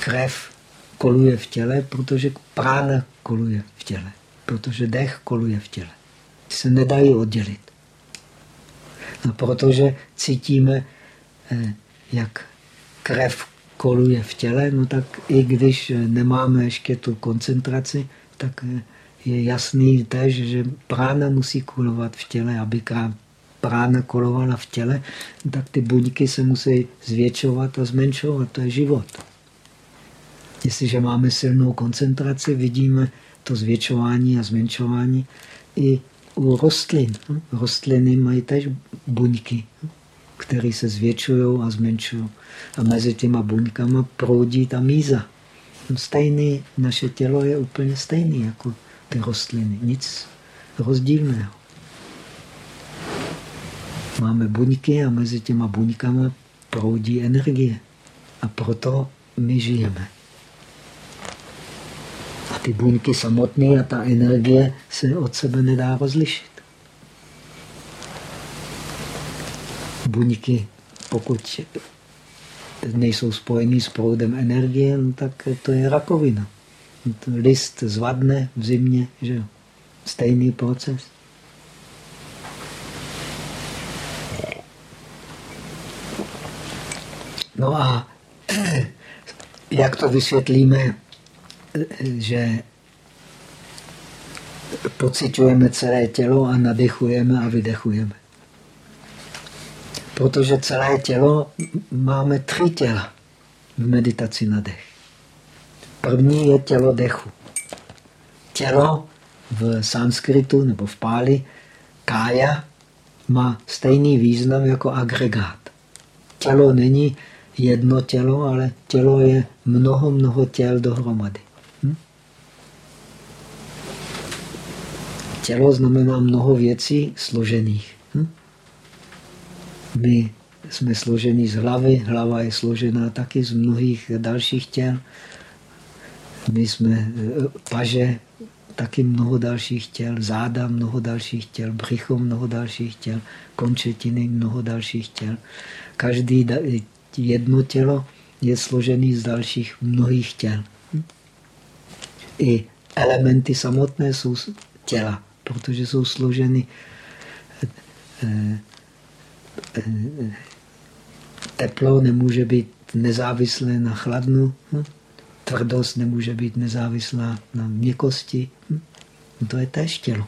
Krev koluje v těle, protože prána koluje v těle, protože dech koluje v těle. Se nedají oddělit. No, protože cítíme, eh, jak krev koluje v těle, no tak i když nemáme ještě tu koncentraci, tak je jasný tež, že prána musí kolovat v těle, aby prána kolovala v těle, tak ty buňky se musí zvětšovat a zmenšovat. To je život. Jestliže máme silnou koncentraci, vidíme to zvětšování a zmenšování i u rostlin. Rostliny mají tež buňky, které se zvětšují a zmenšují. A mezi těma buňkama proudí ta míza. Stejný, naše tělo je úplně stejný jako ty rostliny. Nic rozdílného. Máme buňky a mezi těma buňkama proudí energie. A proto my žijeme. A ty buňky samotné a ta energie se od sebe nedá rozlišit. Buňky, pokud nejsou spojený s proudem energie, no tak to je rakovina. List zvadne v zimě, že? Stejný proces. No a jak to vysvětlíme, že pocitujeme celé tělo a nadechujeme a vydechujeme. Protože celé tělo máme tři těla v meditaci na dech. První je tělo dechu. Tělo v sanskritu nebo v páli kája má stejný význam jako agregát. Tělo není jedno tělo, ale tělo je mnoho, mnoho těl dohromady. Hm? Tělo znamená mnoho věcí složených. My jsme složeni z hlavy, hlava je složená taky z mnohých dalších těl. My jsme eh, paže, taky mnoho dalších těl, záda mnoho dalších těl, břicho mnoho dalších těl, končetiny mnoho dalších těl. Každý jedno tělo je složený z dalších mnohých těl. I elementy samotné jsou těla, protože jsou složeny eh, teplo nemůže být nezávislé na chladnu, hm? tvrdost nemůže být nezávislá na měkosti. Hm? To je též tělo.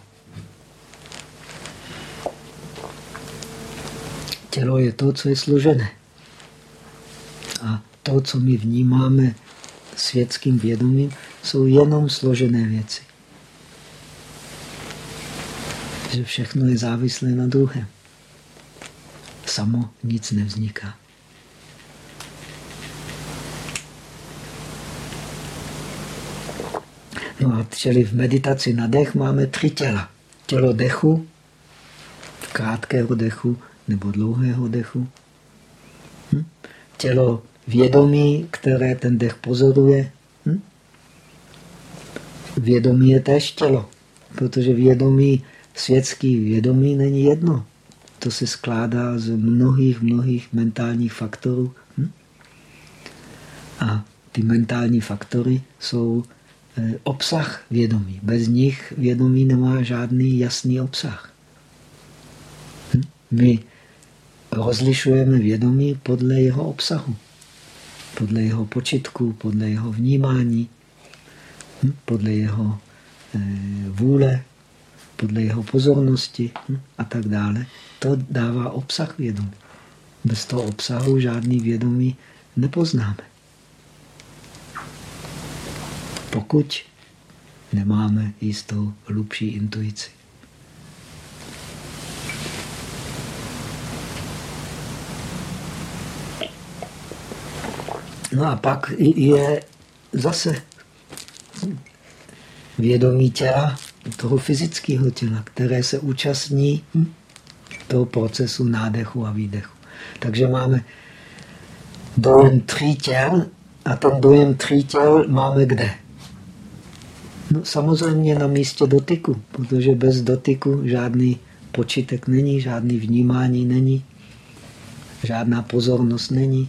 Tělo je to, co je složené. A to, co my vnímáme světským vědomím, jsou jenom složené věci. Že všechno je závislé na druhém. Samo nic nevzniká. No a čili v meditaci na dech máme tři těla. Tělo dechu, krátkého dechu nebo dlouhého dechu. Hm? Tělo vědomí, které ten dech pozoruje. Hm? Vědomí je též tělo, protože vědomí, světský vědomí není jedno. To se skládá z mnohých, mnohých mentálních faktorů. Hm? A ty mentální faktory jsou Eh, obsah vědomí. Bez nich vědomí nemá žádný jasný obsah. Hm? My rozlišujeme vědomí podle jeho obsahu, podle jeho počitku, podle jeho vnímání, hm? podle jeho eh, vůle, podle jeho pozornosti hm? a tak dále. To dává obsah vědomí. Bez toho obsahu žádný vědomí nepoznáme pokud nemáme jistou hlubší intuici. No a pak je zase vědomí těla, toho fyzického těla, které se účastní toho procesu nádechu a výdechu. Takže máme dojem tří těl a ten dojem tří těl máme kde? No, samozřejmě na místě dotyku, protože bez dotyku žádný počitek není, žádný vnímání není, žádná pozornost není.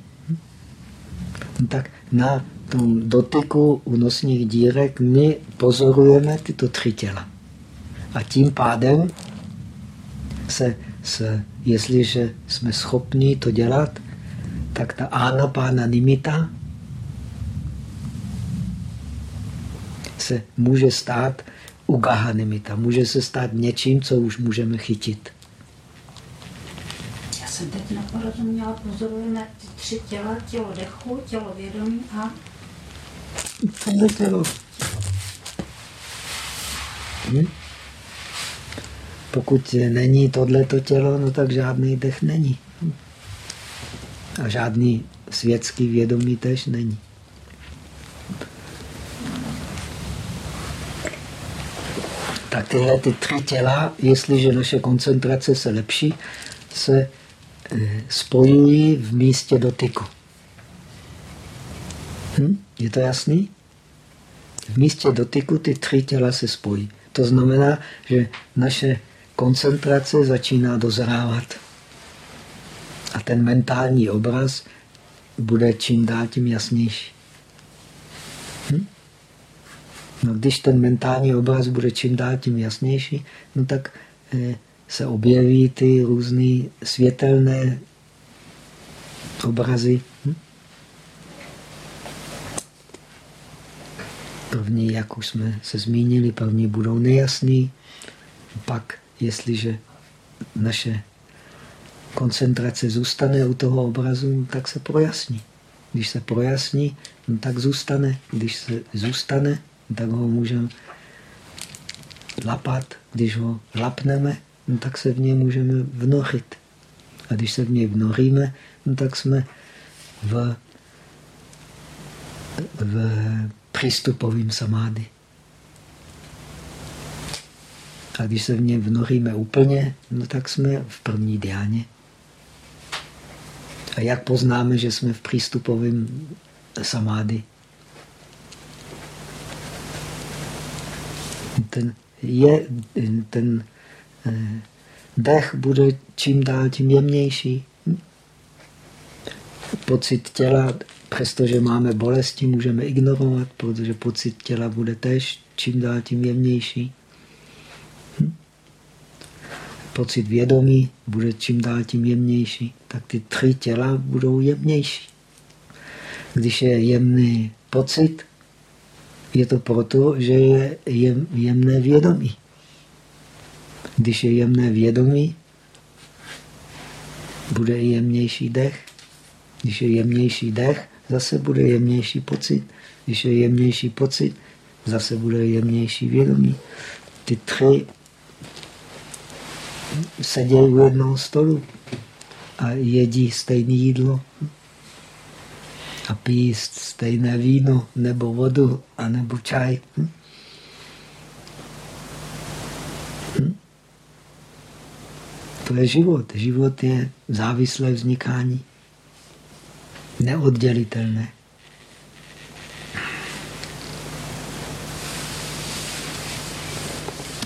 No tak na tom dotyku u nosních dírek my pozorujeme tyto tři těla. A tím pádem se, se jestliže jsme schopni to dělat, tak ta anapána nimita se může stát ugaha nimita. Může se stát něčím, co už můžeme chytit. Já jsem teď neporozuměla, pozorujeme ty tři těla, tělo dechu, tělo vědomí a... Tohle tělo. Hm? Pokud není tohleto tělo, no tak žádný dech není. A žádný světský vědomí tež není. Tak tyhle ty tři těla, jestliže naše koncentrace se lepší, se eh, spojují v místě dotyku. Hm? Je to jasný? V místě dotyku ty tři těla se spojí. To znamená, že naše koncentrace začíná dozrávat. A ten mentální obraz bude čím dál tím jasnější. Hm? No, když ten mentální obraz bude čím dál tím jasnější, no tak eh, se objeví ty různé světelné obrazy. Hm? První, jak už jsme se zmínili, první budou nejasný, pak jestliže naše koncentrace zůstane u toho obrazu, tak se projasní. Když se projasní, no tak zůstane. Když se zůstane, tak ho můžeme lapat. Když ho lapneme, no tak se v něj můžeme vnořit. A když se v něj vnoříme, no tak jsme v, v přístupovém samády. A když se v něm vnoříme úplně, no tak jsme v první diáně. A jak poznáme, že jsme v přístupovém samády? Ten, je, ten eh, dech bude čím dál tím jemnější. Pocit těla, přestože máme bolesti, můžeme ignorovat, protože pocit těla bude tež čím dál tím jemnější pocit vědomí bude čím dál tím jemnější, tak ty tři těla budou jemnější. Když je jemný pocit, je to proto, že je jem, jemné vědomí. Když je jemné vědomí, bude i jemnější dech. Když je jemnější dech, zase bude jemnější pocit. Když je jemnější pocit, zase bude jemnější vědomí. Ty tři sedějí u jednoho stolu a jedí stejné jídlo a pijí stejné víno nebo vodu a nebo čaj. Hm? Hm? To je život. Život je závislé vznikání. Neoddělitelné.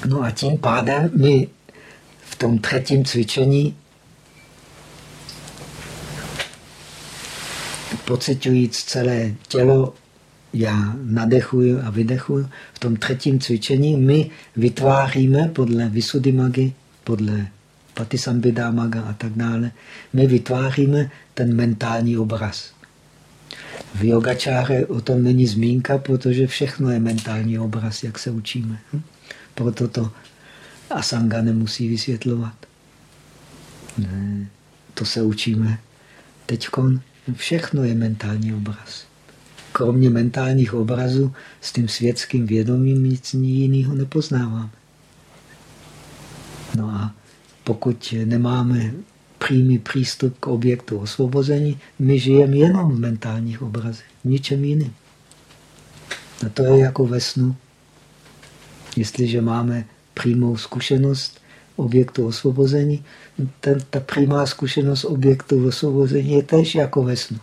No a tím pádem my tom třetím cvičení pocitujíc celé tělo, já nadechuju a vydechuju, v tom třetím cvičení my vytváříme podle Visuddhimagy, podle Patisambhida maga a tak dále, my vytváříme ten mentální obraz. V yogačáře o tom není zmínka, protože všechno je mentální obraz, jak se učíme. Hm? Proto to a sanga nemusí vysvětlovat. Ne, to se učíme teď. Všechno je mentální obraz. Kromě mentálních obrazů s tím světským vědomím nic jiného nepoznáváme. No a pokud nemáme přímý přístup k objektu osvobození, my žijeme jenom v mentálních obrazech, ničem jiným. A to je jako ve snu. Jestliže máme přímou zkušenost objektu osvobození, ten, ta přímá zkušenost objektu osvobození je tež jako ve snu.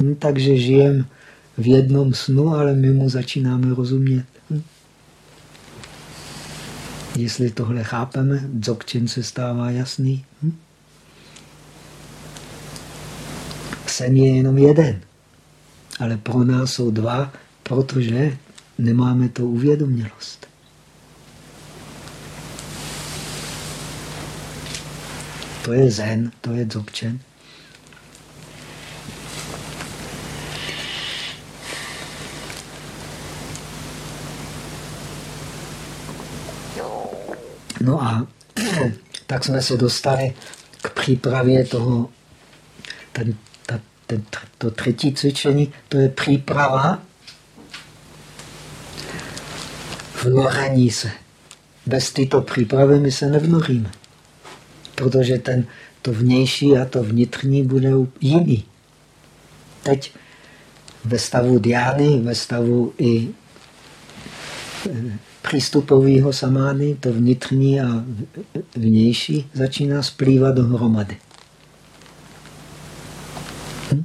Hm, takže žijeme v jednom snu, ale my mu začínáme rozumět. Hm? Jestli tohle chápeme, dzogčin se stává jasný. Hm? Sen je jenom jeden, ale pro nás jsou dva, protože nemáme to uvědomělost. To je zen, to je dzogčen. No a tak jsme se dostali k přípravě toho, ten, ta, ten, to třetí cvičení, to je příprava vnorení se. Bez této přípravy my se nevnoríme, protože ten, to vnější a to vnitřní bude jiný. Teď ve stavu diány, ve stavu i eh, přístupového samány, to vnitřní a vnější, začíná splývat dohromady. Hm?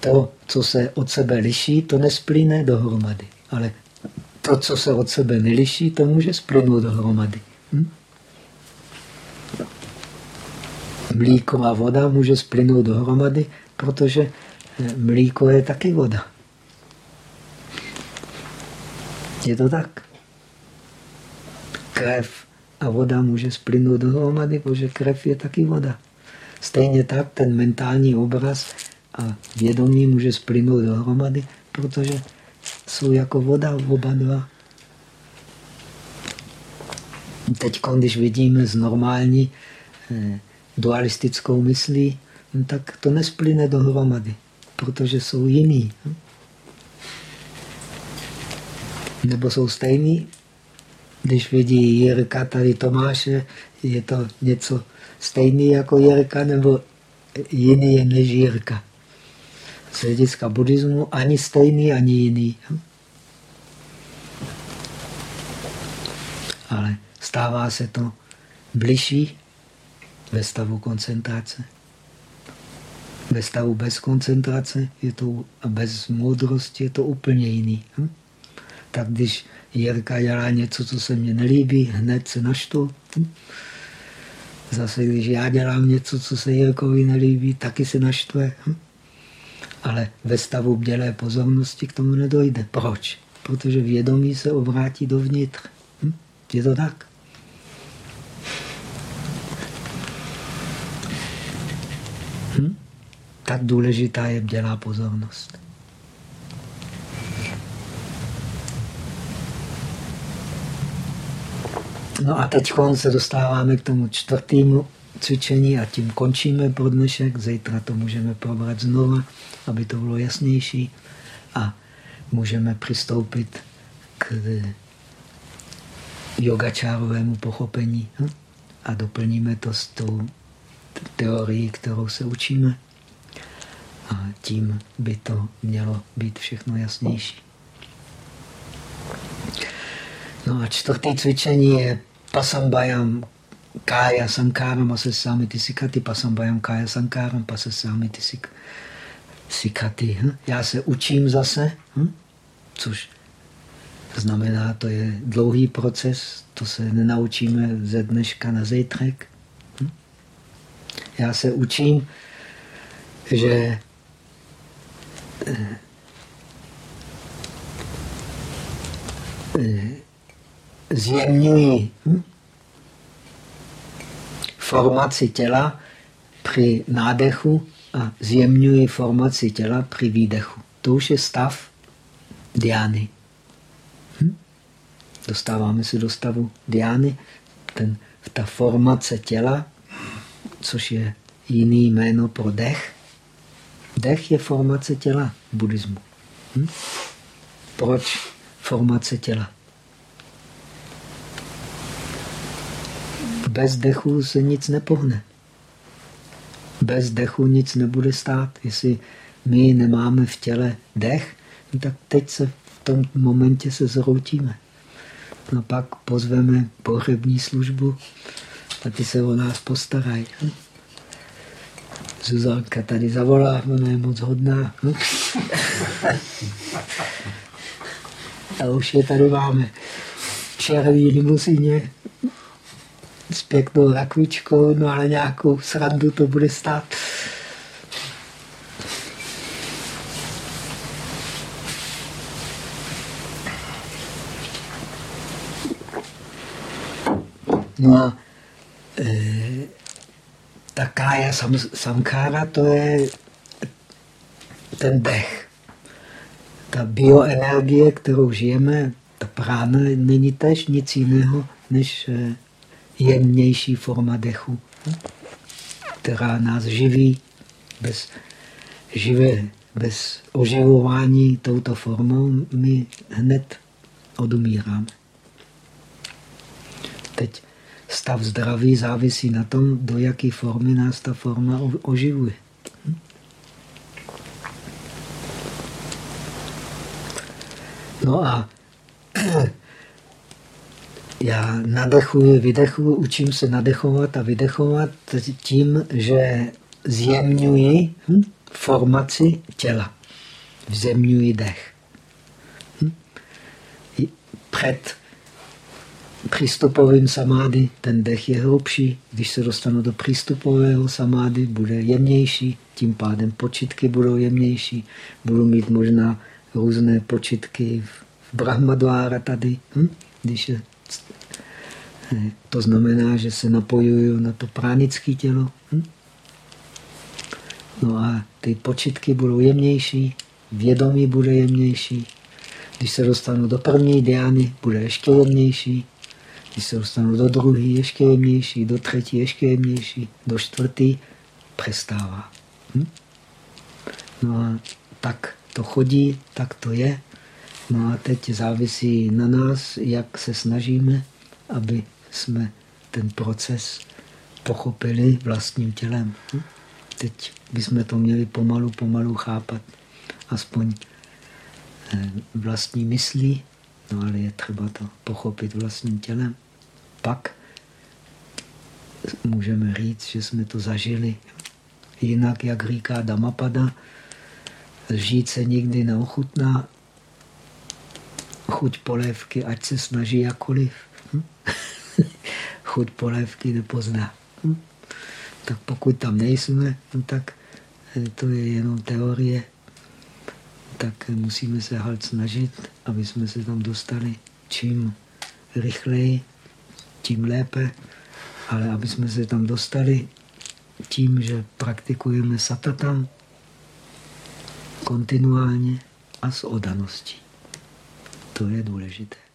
To, co se od sebe liší, to nesplíne dohromady. Ale to, co se od sebe neliší, to může splynout dohromady. Hm? Mlíko a voda může splynout dohromady, protože eh, mlíko je taky voda. Je to tak? Krev a voda může splynout dohromady, protože krev je taky voda. Stejně tak ten mentální obraz a vědomí může splynout dohromady, protože jsou jako voda oba dva. Teď, když vidíme z normální eh, dualistickou myslí, no tak to nesplyne dohromady, protože jsou jiný. Hm? Nebo jsou stejný. Když vidí Jirka tady Tomáše, je to něco stejný jako Jirka, nebo jiný je než Jirka z hlediska buddhismu ani stejný, ani jiný. Ale stává se to bližší ve stavu koncentrace. Ve stavu bez koncentrace je to, a bez moudrosti je to úplně jiný. Hm? Tak když Jirka dělá něco, co se mně nelíbí, hned se naštvu. Hm? Zase když já dělám něco, co se Jirkovi nelíbí, taky se naštve. Hm? ale ve stavu bdělé pozornosti k tomu nedojde. Proč? Protože vědomí se obrátí dovnitř. Hm? Je to tak? Hm? Tak důležitá je bdělá pozornost. No a teď se dostáváme k tomu čtvrtému cvičení a tím končíme pro dnešek. Zítra to můžeme probrat znova, aby to bylo jasnější a můžeme přistoupit k yogačárovému pochopení hm? a doplníme to s tou teorií, kterou se učíme. A tím by to mělo být všechno jasnější. No a čtvrté cvičení je pasambayam Kaya sankaram asasami sikati pasambayam kaya sankaram pasasami sikati. Hm? Já se učím zase, hm? což znamená, to je dlouhý proces, to se nenaučíme ze dneška na zejtrek. Hm? Já se učím, že zjemňují formaci těla při nádechu a zjemňuji formaci těla při výdechu. To už je stav diány. Hm? Dostáváme se do stavu diány. Ten, ta formace těla, což je jiný jméno pro dech. Dech je formace těla v buddhismu. Hm? Proč formace těla? bez dechu se nic nepohne. Bez dechu nic nebude stát. Jestli my nemáme v těle dech, no tak teď se v tom momentě se zroutíme. No pak pozveme pohřební službu a ty se o nás postarají. Zuzanka tady zavolá, ona je moc hodná. A už je tady máme. šerový limusíně s pěknou rakvičkou, no ale nějakou srandu to bude stát. No a e, ta kája sam, samkára, to je ten dech. Ta bioenergie, kterou žijeme, ta prána není tež nic jiného, než e, jemnější forma dechu, která nás živí bez živé, bez oživování touto formou, my hned odumíráme. Teď stav zdraví závisí na tom, do jaké formy nás ta forma oživuje. No a já nadechuji, vydechuji, učím se nadechovat a vydechovat tím, že zjemňuji hm, formaci těla. Vzemňuji dech. Hm? Před přístupovým samády ten dech je hrubší. Když se dostanu do přístupového samády, bude jemnější, tím pádem počitky budou jemnější. Budu mít možná různé počitky v Brahmadvára tady, hm? když je to znamená, že se napojuju na to pránické tělo. Hm? No a ty počitky budou jemnější, vědomí bude jemnější. Když se dostanu do první diány, bude ještě jemnější. Když se dostanu do druhé, ještě jemnější, do třetí, ještě jemnější, do čtvrtý, přestává. Hm? No a tak to chodí, tak to je. No a teď závisí na nás, jak se snažíme, aby jsme ten proces pochopili vlastním tělem. Hm? Teď bychom to měli pomalu, pomalu chápat, aspoň eh, vlastní myslí, no ale je třeba to pochopit vlastním tělem. Pak můžeme říct, že jsme to zažili. Jinak, jak říká Damapada, žít se nikdy neochutná, chuť polévky, ať se snaží jakoliv. Hm? chuť polévky nepozná. Hm? Tak pokud tam nejsme, no tak eh, to je jenom teorie. Tak musíme se halt snažit, aby jsme se tam dostali čím rychleji, tím lépe, ale aby jsme se tam dostali tím, že praktikujeme satatam kontinuálně a s odaností. To je důležité.